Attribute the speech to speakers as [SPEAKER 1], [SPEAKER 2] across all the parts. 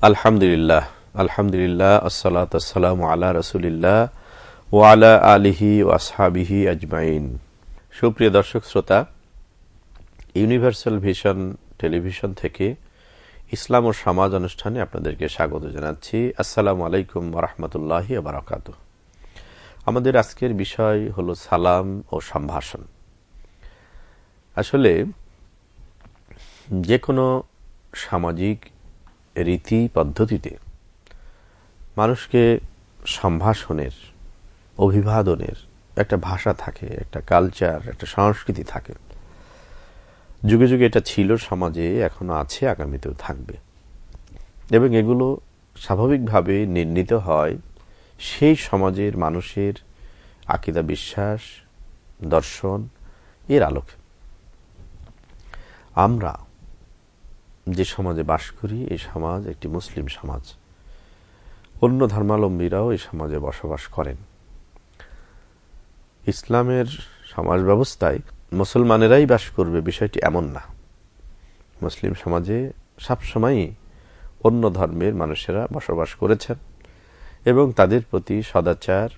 [SPEAKER 1] আলহামদুলিল্লাহ আলহামদুলিল্লাহ আসসালাত আসসালাম আল্লাহ রসুলিল্লাহ ও আলা আলিহি ও আসহাবিহি আজমাইন সুপ্রিয় দর্শক শ্রোতা ইউনিভার্সাল ভিশন টেলিভিশন থেকে ইসলাম ও সমাজ অনুষ্ঠানে আপনাদেরকে স্বাগত জানাচ্ছি। আসসালামু আলাইকুম রহমতুল্লাহ বারাকাত আমাদের আজকের বিষয় হলো সালাম ও সম্ভাষণ। আসলে যে কোনো সামাজিক রীতি পদ্ধতিতে মানুষকে সম্ভাষণের, অভিবাদনের একটা ভাষা থাকে, একটা কালচার একটা সংস্কৃতি থাকে। যুগে যুগে এটা ছিল, সমাজে এখনও আছে, আগামীতেও থাকবে। এবং এগুলো স্বাভাবিকভাবে নির্ণীত হয় সেই সমাজের মানুষের আকিদা বিশ্বাস, দর্শন, এর আলোকে। আমরা যে সমাজে বাস করি এই সমাজ একটি মুসলিম সমাজ। অন্য ধর্মাবলম্বীরাও এই সমাজে বসবাস করেন। ইসলামের সমাজ ব্যবস্থায় মুসলমানেরাই বাস করবে, বিষয়টি এমন না। মুসলিম সমাজে সবসময়ই অন্য ধর্মের মানুষেরা বসবাস করেছেন এবং তাদের প্রতি সদাচার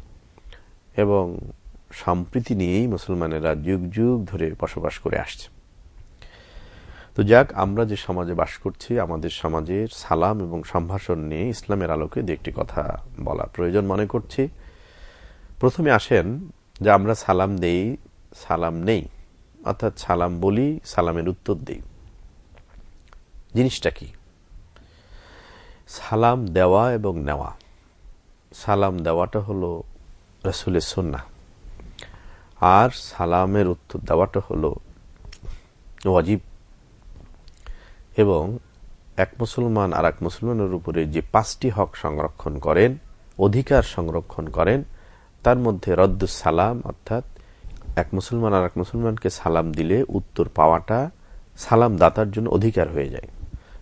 [SPEAKER 1] এবং সম্প্রীতি নিয়েই মুসলমানেরা যুগ যুগ ধরে বসবাস করে আসছে। তো যাক, আমরা যে সমাজে বাস করছি, আমাদের সমাজের সালাম এবং সম্ভাষণ নিয়ে ইসলামের আলোকে দু একটি কথা বলা প্রয়োজন মনে করছি। প্রথমে আসেন যে আমরা সালাম দেই, সালাম নেই। অর্থাৎ সালাম বলি, সালামের উত্তর দেই। জিনিসটা কি? সালাম দেওয়া এবং নেওয়া। সালাম দেওয়াটা হলো রসুলের সন্না আর সালামের উত্তর দেওয়াটা হলো ওয়াজিব। এবং এক মুসলমান আর এক মুসলমানের উপরে যে পাঁচটি হক সংরক্ষণ করেন, অধিকার সংরক্ষণ করেন, তার মধ্যে রদ্দুস সালাম অর্থাৎ এক মুসলমান আর এক মুসলমানকে সালাম দিলে উত্তর পাওয়াটা সালাম দাতার জন্য অধিকার হয়ে যায়।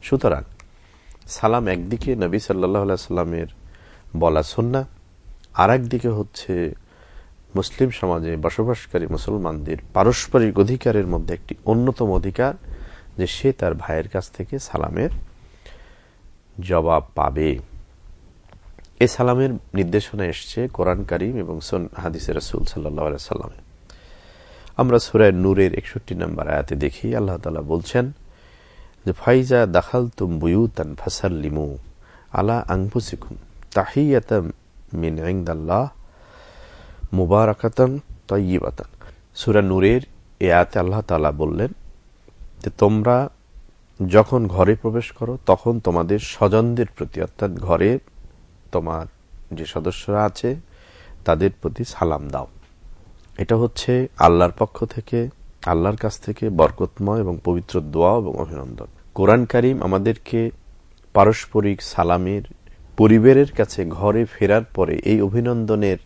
[SPEAKER 1] সুতরাং, সালাম একদিকে নবী সাল্লাহ সাল্লামের বলা সন্না আর একদিকে হচ্ছে মুসলিম সমাজে বসবাসকারী মুসলমানদের পারস্পরিক অধিকারের মধ্যে একটি অন্যতম অধিকার, যে সে তার ভাইয়ের কাছ থেকে সালামের জবাব পাবে। এ সালামের নির্দেশনা এসছে কোরআন করিম এবং হাদিসের রসুল সাল্লাহ সাল্লামে আমরা সুরায় নূরের একষট্টি নম্বর আয়াতে দেখি, আল্লাহ তালা বলছেন, যে ফাইজা দাখাল তুম বুয়ুতান ফাসাল্লিমু আলা আংফুসিকুম তাহিয়াতাম মিন ইংদাল্লাহ মুবারাকাতান তয়িবাতান সুরা নূরের এ আয়াতে আল্লাহ তালা বললেন যে, তোমরা যখন ঘরে প্রবেশ করো, তখন তোমাদের স্বজনদের প্রতি, অর্থাৎ ঘরে তোমার যে সদস্যরা আছে, তাদের প্রতি সালাম দাও। এটা হচ্ছে আল্লাহর পক্ষ থেকে, আল্লাহর কাছ থেকে বরকতময় এবং পবিত্র দোয়া এবং অভিনন্দন। কোরআন করিম আমাদেরকে পারস্পরিক সালামের, পরিবারের কাছে ঘরে ফেরার পরে এই অভিনন্দনের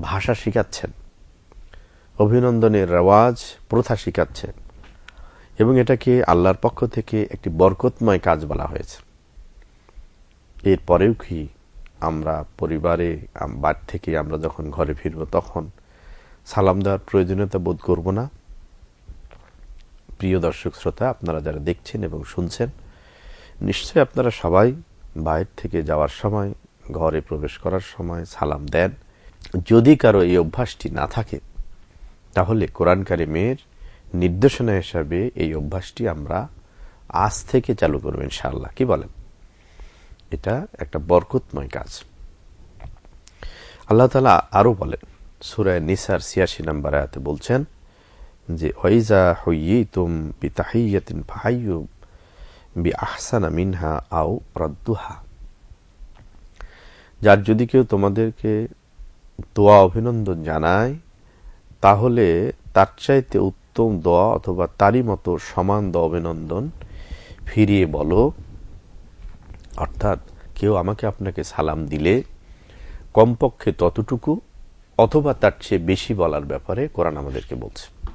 [SPEAKER 1] ভাষা শিখাচ্ছেন। অভিনন্দনের রেওয়াজ, প্রথা শিখাচ্ছেন। এবং এটাকে আল্লাহর পক্ষ থেকে একটি বরকতময় কাজ বলা হয়েছে। এরপরেও কি আমরা পরিবারে বাড়ি থেকে আমরা যখন ঘরে ফিরব তখন সালাম দেওয়ার প্রয়োজনীয়তা বোধ করব না। প্রিয় দর্শক শ্রোতা, আপনারা যারা দেখছেন এবং শুনছেন, নিশ্চয়ই আপনারা সবাই বাইর থেকে যাওয়ার সময়, ঘরে প্রবেশ করার সময় সালাম দেন। যদি কারও এই অভ্যাসটি না থাকে, তাহলে কোরআন মেয়ের নির্দেশনা হিসাবে এই অভ্যাসটি আমরা আজ থেকে চালু করব ইনশাআল্লাহ। কি বলেন? এটা একটা বরকতময় কাজ। আল্লাহ তালা আরও বলেন সুরায় নিসার ছিয়াশি নাম্বার আয়াতে বলছেন যে ওইজা হইয়ে তুম বি তাহিয়াতিন ফাহাইয়ু বি আহসানা মিনহা আও রদ্দুহা। যার যদি কেউ তোমাদেরকে দোয়া অভিনন্দন জানায়, তাহলে তার চাইতে উত্তম দোয়া অথবা তারই মতো সমান দোয়া অভিনন্দন ফিরিয়ে বলো। অর্থাৎ কেউ আমাকে আপনাকে সালাম দিলে কমপক্ষে ততটুকু অথবা তার চেয়ে বেশি বলার ব্যাপারে কোরআন আমাদেরকে বলছে।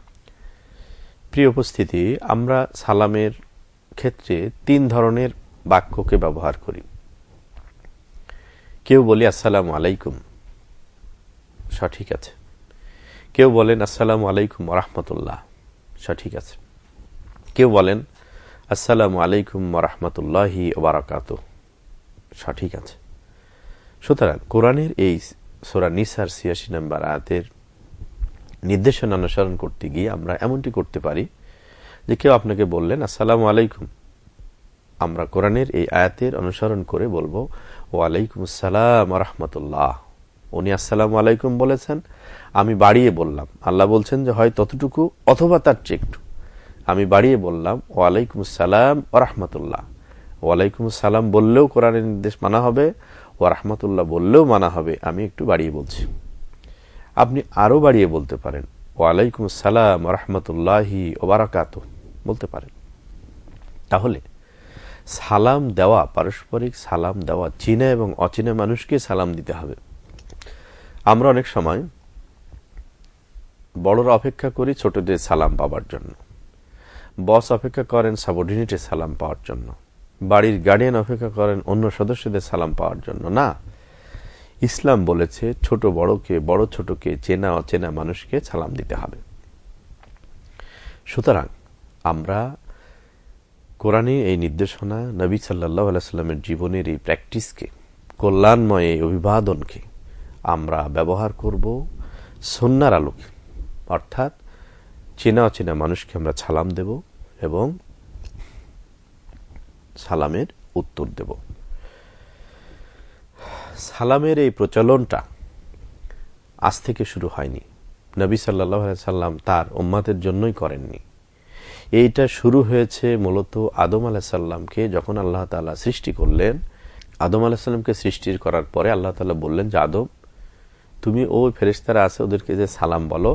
[SPEAKER 1] প্রিয় উপস্থিতি, আমরা সালামের ক্ষেত্রে তিন ধরনের বাক্যকে ব্যবহার করি। কেউ বলি, আসসালাম আলাইকুম। সঠিক আছে। কেউ বলেন, আসসালামু আলাইকুম রহমতুল্লাহ। সঠিক আছে। কেউ বলেন, আসসালামু আলাইকুম রহমতুল্লাহি ওবরাকাত সঠিক আছে। সুতরাং কোরআনের এই সোরা নিসার ছিয়াশি নাম্বার আয়াতের নির্দেশনা অনুসরণ করতে গিয়ে আমরা এমনটি করতে পারি যে কেউ আপনাকে বললেন, আসসালামু আলাইকুম। আমরা কোরআনের এই আয়াতের অনুসরণ করে বলব, ওয়ালাইকুম আসসালাম রহমতুল্লাহ। উনি আসসালাম আলাইকুম বলেছেন, আমি বাড়িয়ে বললাম। আল্লাহ বলছেন যে, হয় ততটুকু অথবা তার চেয়ে একটু। আমি বাড়িয়ে বললাম, ওয়ালাইকুম আসসালাম রহমতুল্লাহ। ওয়ালাইকুম আসসালাম বললেও কোরআনের নির্দেশ মানা হবে। ও রহমতুল্লাহ বললেও মানা হবে, আমি একটু বাড়িয়ে বলছি। আপনি আরও বাড়িয়ে বলতে পারেন ওয়ালাইকুম আসসালাম রহমতুল্লাহি ওবারাকাত বলতে পারেন। তাহলে, সালাম দেওয়া, পারস্পরিক সালাম দেওয়া, চীনা এবং অচীনা মানুষকে সালাম দিতে হবে। আমরা অনেক সময় বড়রা অপেক্ষা করি ছোটদের সালাম পাবার জন্য। বস অপেক্ষা করেন সাবঅর্ডিনেটের সালাম পাওয়ার জন্য। বাড়ির গার্ডিয়ান অপেক্ষা করেন অন্য সদস্যদের সালাম পাওয়ার জন্য। না, ইসলাম বলেছে ছোট বড়কে, বড় ছোটকে চেনা অচেনা মানুষকে সালাম দিতে হবে। সুতরাং আমরা কোরআনে এই নির্দেশনা নবী সাল্লাহ আলাইস্লামের জীবনের এই প্র্যাকটিসকে, কল্যাণময় এই অভিবাদনকে আমরা ব্যবহার করব সন্ন্যার আলোকে। অর্থাৎ চেনা অচেনা মানুষকে আমরা সালাম দেব এবং সালামের উত্তর দেব। সালামের এই প্রচলনটা আজ থেকে শুরু হয়নি। নবী সাল্লাহ সাল্লাম তার উম্মাদের জন্যই করেননি। এইটা শুরু হয়েছে মূলত আদম আলাহিসাল্লামকে যখন আল্লাহ তালা সৃষ্টি করলেন। আদম আলাহিসাল্লামকে সৃষ্টি করার পরে আল্লাহ তালা বললেন যে, আদম, তুমি ও ফেরিস্তারা আছে ওদেরকে যে সালাম বলো,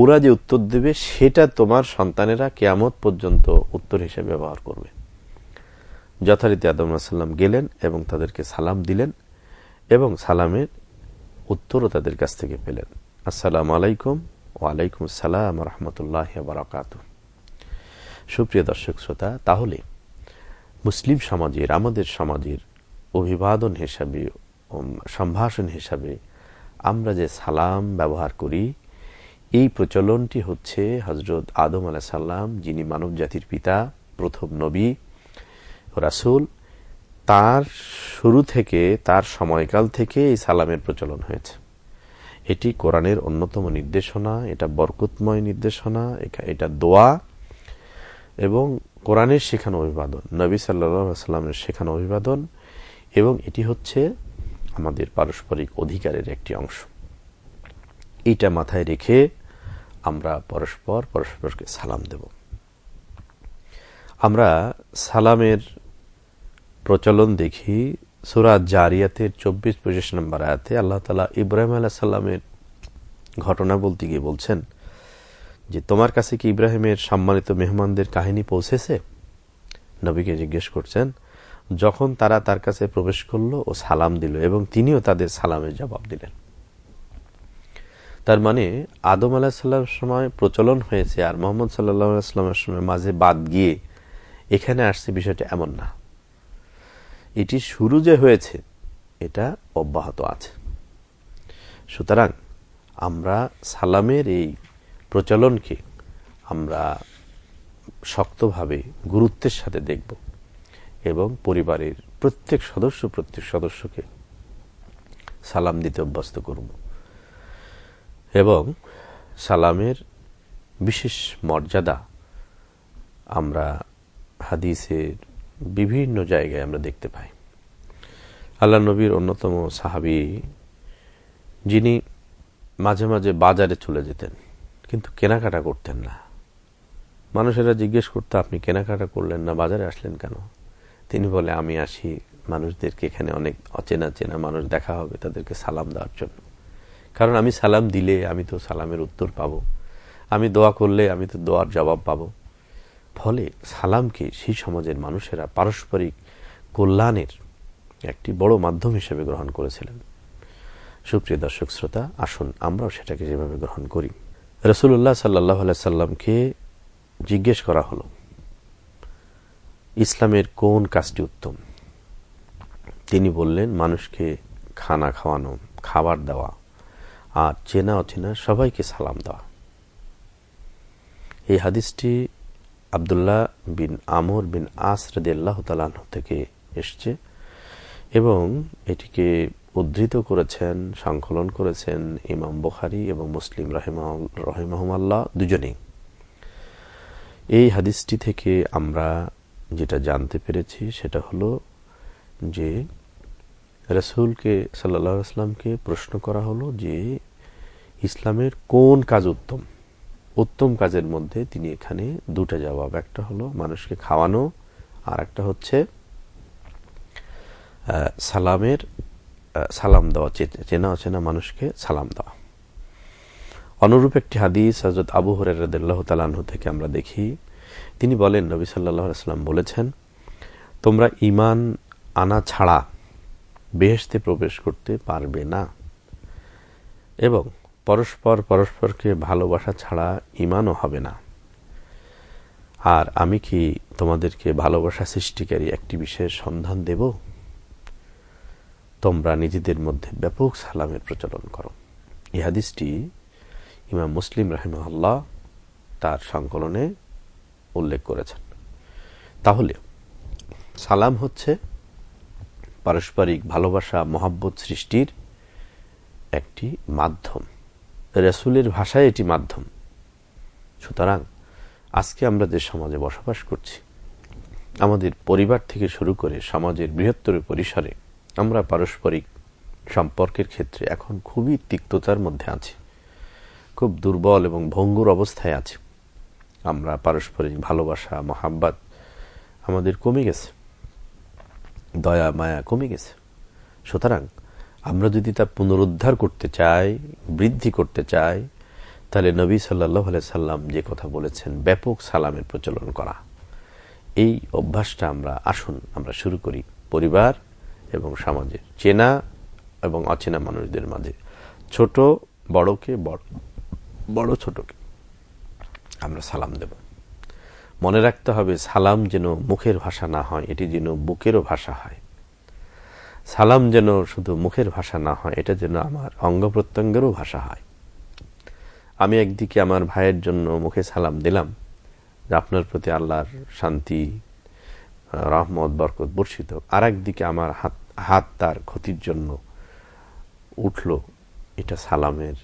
[SPEAKER 1] ওরা যে উত্তর দেবে সেটা তোমার সন্তানেরা কেয়ামত পর্যন্ত উত্তর হিসেবে ব্যবহার করবে। যথারীতি আদম আসাল্লাম গেলেন এবং তাদেরকে সালাম দিলেন এবং সালামের উত্তরও তাদের কাছ থেকে পেলেন। আসসালাম আলাইকুম ওয়ালাইকুম সালাম রহমতুল্লাহ বারাকাত সুপ্রিয় দর্শক শ্রোতা, তাহলে মুসলিম সমাজের, আমাদের সমাজের অভিবাদন হিসাবে সম্ভাষণ হিসাবে আমরা যে সালাম ব্যবহার করি, এই প্রচলনটি হচ্ছে হজরত আদম আলাহ সাল্লাম যিনি মানব জাতির পিতা, প্রথম নবী রাসুল, তার শুরু থেকে, তার সময়কাল থেকে এই সালামের প্রচলন হয়েছে। এটি কোরআনের অন্যতম নির্দেশনা, এটা বরকতময় নির্দেশনা, এটা দোয়া এবং কোরআনের শেখানো অভিবাদন, নবী সাল্লামের শেখানো অভিবাদন এবং এটি হচ্ছে আমাদের পারস্পরিক অধিকারের একটি অংশ। এটা মাথায় রেখে আমরা পরস্পর, পরস্পরকে সালাম দেব। আমরা সালামের প্রচলন দেখি সুরাত জারিয়াতের চব্বিশ পঁচিশ নম্বর আয়াতে আল্লাহ তালা ইব্রাহিম আলাহ সাল্লামের ঘটনা বলতে গিয়ে বলছেন যে, তোমার কাছে কি ইব্রাহিমের সম্মানিত মেহমানদের কাহিনী পৌঁছেছে? নবীকে জিজ্ঞেস করছেন, যখন তারা তার কাছে প্রবেশ করল ও সালাম দিল এবং তিনিও তাদের সালামের জবাব দিলেন। তার মানে আদম আলাহিসাল্লামের সময় প্রচলন হয়েছে আর মোহাম্মদ সাল্লাহামের সময় মাঝে বাদ গিয়ে এখানে আসছে বিষয়টা এমন না। এটি শুরু যে হয়েছে, এটা অব্যাহত আছে। সুতরাং আমরা সালামের এই প্রচলনকে আমরা শক্তভাবে গুরুত্বের সাথে দেখব এবং পরিবারের প্রত্যেক সদস্য, প্রত্যেক সদস্যকে সালাম দিতে অভ্যস্ত করব এবং সালামের বিশেষ মর্যাদা আমরা হাদিসের বিভিন্ন জায়গায় আমরা দেখতে পাই। আল্লাহ নবীর অন্যতম সাহাবি, যিনি মাঝে মাঝে বাজারে চলে যেতেন, কিন্তু কেনাকাটা করতেন না। মানুষেরা জিজ্ঞেস করতো, আপনি কেনাকাটা করলেন না, বাজারে আসলেন কেন? তিনি বলে, আমি আসি, মানুষদেরকে এখানে অনেক অচেনা চেনা মানুষ দেখা হবে, তাদেরকে সালাম দেওয়ার জন্য। কারণ আমি সালাম দিলে আমি তো সালামের উত্তর পাব। আমি দোয়া করলে আমি তো দোয়ার জবাব পাব। ফলে সালামকে সেই সমাজের মানুষেরা পারস্পরিক কল্যাণের একটি বড় মাধ্যম হিসেবে গ্রহণ করেছিলেন। সুপ্রিয় দর্শক শ্রোতা, আসুন আমরাও সেটাকে যেভাবে গ্রহণ করি। রসুল্লাহ সাল্লাহ সাল্লামকে জিজ্ঞেস করা হলো, ইসলামের কোন কাজটি উত্তম? তিনি বললেন, মানুষকে খানা খাওয়ানো, খাবার দেওয়া আর চেনা অচেনা সবাইকে সালাম দেওয়া। এই হাদিসটি আবদুল্লাহ বিন আমর বিন আসরদ তালাহ থেকে এসছে এবং এটিকে উদ্ধৃত করেছেন, সংকলন করেছেন ইমাম বখারি এবং মুসলিম রহিমাহুমাল্লাহ দুজনেই। এই হাদিসটি থেকে আমরা যেটা জানতে পেরেছি সেটা হলো যে রসুলকে সাল্লা আসলামকে প্রশ্ন করা হলো যে ইসলামের কোন কাজ উত্তম? উত্তম কাজের মধ্যে তিনি এখানে দুটা জবাব, একটা হলো মানুষকে খাওয়ানো আর একটা হচ্ছে সালামের সালাম দেওয়া চেনা অচেনা মানুষকে সালাম দেওয়া। অনুরূপ একটি হাদিস হজরত আবু হরাহ তালাহ থেকে আমরা দেখি, তিনি বলেন, নবী সাল্লাহ সাল্লাম বলেছেন, তোমরা ইমান আনা ছাড়া বেহেস্তে প্রবেশ করতে পারবে না। এবং পরস্পর পরস্পরকে ভালোবাসা ছাড়া ইমানও হবে না। আর আমি কি তোমাদেরকে ভালোবাসা সৃষ্টিকারী একটি বিষয়ের সন্ধান দেব? তোমরা নিজেদের মধ্যে ব্যাপক সালামের প্রচলন করো। এই হাদিসটি ইমাম মুসলিম রাহিমহল্লা তার সংকলনে উল্লেখ করেছেন। তাহলে, সালাম হচ্ছে পারস্পরিক ভালোবাসা, মহাব্বত সৃষ্টির একটি মাধ্যম। রসুলের ভাষায় এটি মাধ্যম। সুতরাং আজকে আমরা যে সমাজে বসবাস করছি, আমাদের পরিবার থেকে শুরু করে সমাজের বৃহত্তর পরিসরে আমরা পারস্পরিক সম্পর্কের ক্ষেত্রে এখন খুবই তিক্ততার মধ্যে আছি। খুব দুর্বল এবং ভঙ্গুর অবস্থায় আছি। আমরা পারস্পরিক ভালোবাসা, মহাব্বাত আমাদের কমে গেছে। দয়া, মায়া কমে গেছে। সুতরাং আমরা যদি তা পুনরুদ্ধার করতে চাই, বৃদ্ধি করতে চাই, তাহলে নবী সাল্লাহ সাল্লাম যে কথা বলেছেন, ব্যাপক সালামের প্রচলন করা। এই অভ্যাসটা আমরা আসুন, আমরা শুরু করি পরিবার এবং সমাজের, চেনা এবং অচেনা মানুষদের মাঝে। ছোট বড়কে বড় বড় ছোটকে আমরা সালাম দেব। মনে রাখতে হবে, সালাম যেন মুখের ভাষা না হয়, এটি যেন বুকেরও ভাষা হয়। সালাম যেন শুধু মুখের ভাষা না হয়, এটা যেন আমার অঙ্গ প্রত্যঙ্গেরও ভাষা হয়। আমি একদিকে আমার ভাইয়ের জন্য মুখে সালাম দিলাম, যে আপনার প্রতি আল্লাহর শান্তি, রহমত, বরকত বর্ষিত। আর একদিকে আমার হাত হাত তার ক্ষতির জন্য উঠল, এটা সালামের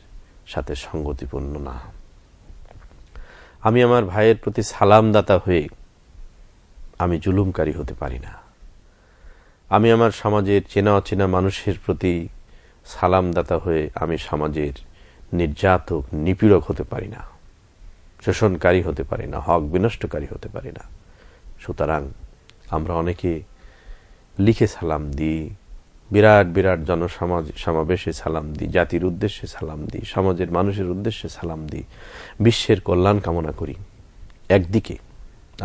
[SPEAKER 1] সাথে সঙ্গতিপূর্ণ না। আমি আমার ভাইয়ের প্রতি সালামদাতা হয়ে আমি জুলুমকারী হতে পারি না। আমি আমার সমাজের চেনা অচেনা মানুষের প্রতি সালামদাতা হয়ে আমি সমাজের নির্যাতক, নিপীড়ক হতে পারি না, শোষণকারী হতে পারি না, হক বিনষ্টকারী হতে পারি না। সুতরাং আমরা অনেকে লিখে সালাম দিই, বিরাট বিরাট জনসমাজ সমাবেশে সালাম দিই, জাতির উদ্দেশ্যে সালাম দিই, সমাজের মানুষের উদ্দেশ্যে সালাম দিই, বিশ্বের কল্যাণ কামনা করি। একদিকে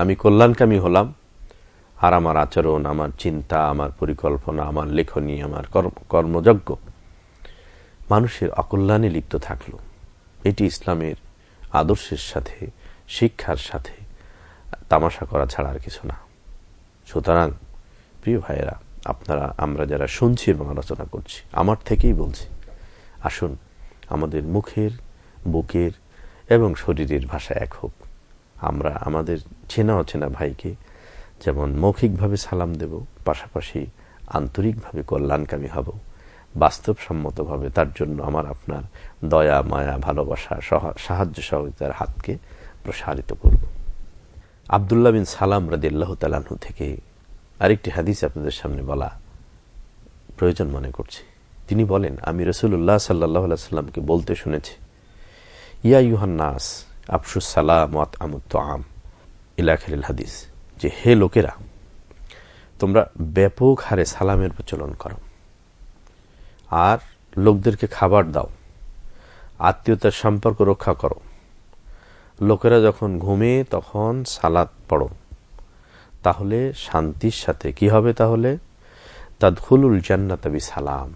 [SPEAKER 1] আমি কল্যাণকামী হলাম আর আমার আচরণ, আমার চিন্তা, আমার পরিকল্পনা, আমার লেখনী, আমার কর্মযজ্ঞ মানুষের অকল্যাণে লিপ্ত থাকল। এটি ইসলামের আদর্শের সাথে, শিক্ষার সাথে তামাশা করা ছাড়া আর কিছু না। সুতরাং, প্রিয় ভাইয়েরা, আপনারা, আমরা যারা শুনছি এবং আলোচনা করছি, আমার থেকেই বলছি, আসুন আমাদের মুখের, বুকের এবং শরীরের ভাষা এক হোক। আমরা আমাদের চেনা অচেনা ভাইকে যেমন মৌখিকভাবে সালাম দেব, পাশাপাশি আন্তরিকভাবে কল্যাণকামী হব। বাস্তবসম্মতভাবে তার জন্য আমার আপনার দয়া, মায়া, ভালোবাসা সাহায্য সহযোগিতার হাতকে প্রসারিত করব। আবদুল্লাহ বিন সালাম রাদিল্লাহ তালাহু থেকে আরেকটি হাদিস আপনাদের সামনে বলা প্রয়োজন মনে করছি। তিনি বলেন, আমি রসুল্লাহ সাল্লাহ সাল্লামকে বলতে শুনেছি, ইয়া ইউহান্নাস আফসুস সালাম আমুত আম ইলাখের হাদিস। যে হে লোকেরা, তোমরা ব্যাপক হারে সালামের প্রচলন করো। আর লোকদেরকে খাবার দাও, আত্মীয়তার সম্পর্ক রক্ষা করো। লোকেরা যখন ঘুমে, তখন সালাদ পড়ো। তাহলে শান্তির সাথে কি হবে তাহলে? তাদখুলুল জান্নাতাবি সালাম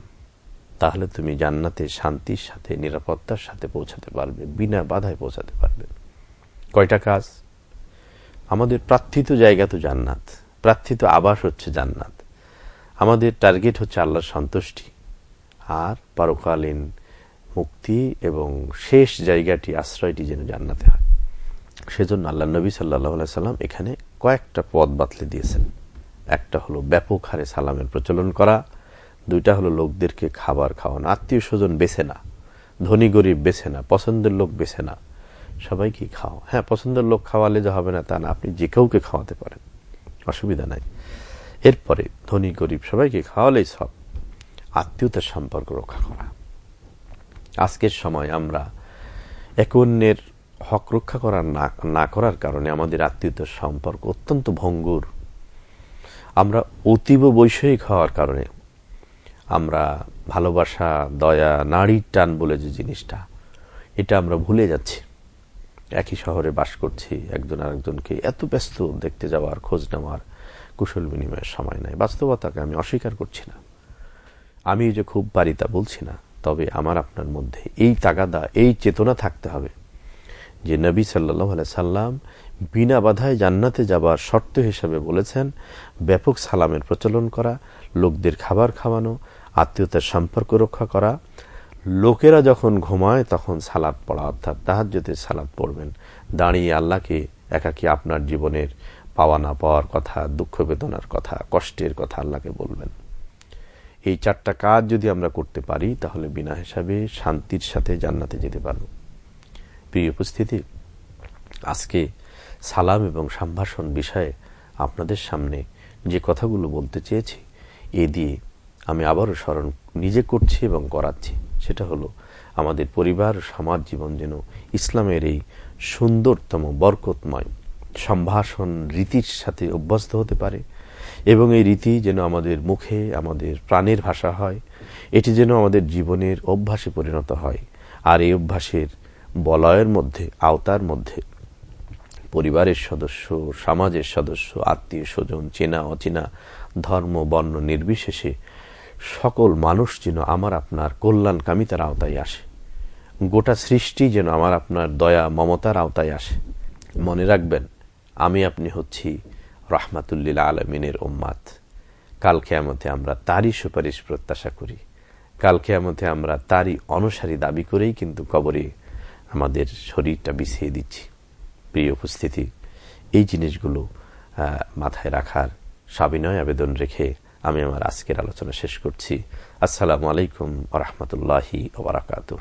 [SPEAKER 1] তাহলে তুমি জান্নাতে শান্তির সাথে, নিরাপত্তার সাথে পৌঁছাতে পারবে, বিনা বাধায় পৌঁছাতে পারবে। কয়টা কাজ? আমাদের প্রার্থিত জায়গা তো জান্নাত। প্রার্থিত আবাস হচ্ছে জান্নাত। আমাদের টার্গেট হচ্ছে আল্লাহর সন্তুষ্টি। আর পরকালীন মুক্তি এবং শেষ জায়গাটি, আশ্রয়টি যেন জান্নাতে হয়। সেজন্য আল্লাহ নবী সাল্লাহ সাল্লাম এখানে কয়েকটা পদ বাতলে দিয়েছেন। একটা হলো ব্যাপক হারে সালামের প্রচলন করা। দুইটা হলো লোকদেরকে খাবার খাওয়ানো। আত্মীয় স্বজন বেছে না। ধনী গরিব বেছে না। পছন্দের লোক বেছে না। সবাইকে খাও। হ্যাঁ পছন্দের লোক খাওয়ালে যে হবে না তা না, আপনি যে কাউকে খাওয়াতে পারেন, অসুবিধা নাই। এরপরে ধনী, গরিব, সবাইকে খাওয়ালেই সব। আত্মীয়তার সম্পর্ক রক্ষা করা। আজকের সময় আমরা এক অন্যের হক রক্ষা করার না করার কারণে আমাদের আত্মীয়তার সম্পর্ক অত্যন্ত ভঙ্গুর। আমরা অতীব বৈষয়িক হওয়ার কারণে আমরা ভালোবাসা, দয়া নারীর টান বলে যে জিনিসটা, এটা আমরা ভুলে যাচ্ছি। একই শহরে বাস করছি, একজন আরেকজনকে এত ব্যস্ত দেখতে যাওয়ার, খোঁজ নেওয়ার কুশল বিনিময়ের সময় নাই। বাস্তবতাকে আমি অস্বীকার করছি না। আমি যে খুব পারি তা বলছি না, তবে আমার আপনার মধ্যে এই তাগাদা, এই চেতনা থাকতে হবে যে নবী সাল্লাহ সাল্লাম বিনা বাধায় জান্নাতে যাবার শর্ত হিসাবে বলেছেন, ব্যাপক সালামের প্রচলন করা, লোকদের খাবার খাওয়ানো, আত্মীয়তার সম্পর্ক রক্ষা করা লোকেরা যখন ঘুমায়, তখন সালাদ পড়া, অর্থাৎ তাহাজ্যতে সালাদ পড়বেন। দাঁড়িয়ে আল্লাহকে একাকি আপনার জীবনের পাওয়া না পাওয়ার কথা, দুঃখ বেদনার কথা, কষ্টের কথা আল্লাহকে বলবেন। এই চারটা কাজ যদি আমরা করতে পারি, তাহলে বিনা হিসাবে শান্তির সাথে জান্নাতে যেতে পারব। প্রিয় উপস্থিতি, আজকে সালাম এবং সম্ভাষণ বিষয়ে আপনাদের সামনে যে কথাগুলো বলতে চেয়েছি, এ দিয়ে আমি আবারও স্মরণ নিজে করছি এবং করাচ্ছি। সেটা হলো আমাদের পরিবার সমাজ জীবন যেন ইসলামের এই সুন্দরতম, বরকতময় সম্ভাষণ রীতির সাথে অভ্যস্ত হতে পারে এবং এই রীতি যেন আমাদের মুখে, আমাদের প্রাণের ভাষা হয়। এটি যেন আমাদের জীবনের অভ্যাসে পরিণত হয়। আর এই অভ্যাসের বলয়ের মধ্যে, আওতার মধ্যে পরিবারের সদস্য, সমাজের সদস্য, আত্মীয় স্বজন চেনা অচেনা ধর্ম, বর্ণ নির্বিশেষে সকল মানুষ যেন আমার আপনার কল্যাণকামিতার আওতায় আসে। গোটা সৃষ্টি যেন আমার আপনার দয়া, মমতার আওতায় আসে। মনে রাখবেন, আমি আপনি হচ্ছি রহমাতুল্লিল আলমিনের ওম্মাদ কাল কেয়ামতে আমরা তারই সুপারিশ প্রত্যাশা করি। কাল কেয়ামতে আমরা তারই অনুসারী দাবি করেই কিন্তু কবরে আমাদের শরীরটা বিছিয়ে দিচ্ছি। প্রিয় উপস্থিতি, এই জিনিসগুলো মাথায় রাখার সাবিনয় আবেদন রেখে আমি আমার আজকের আলোচনা শেষ করছি। আসসালামু আলাইকুম রহমতুল্লাহি ওবরাকাতু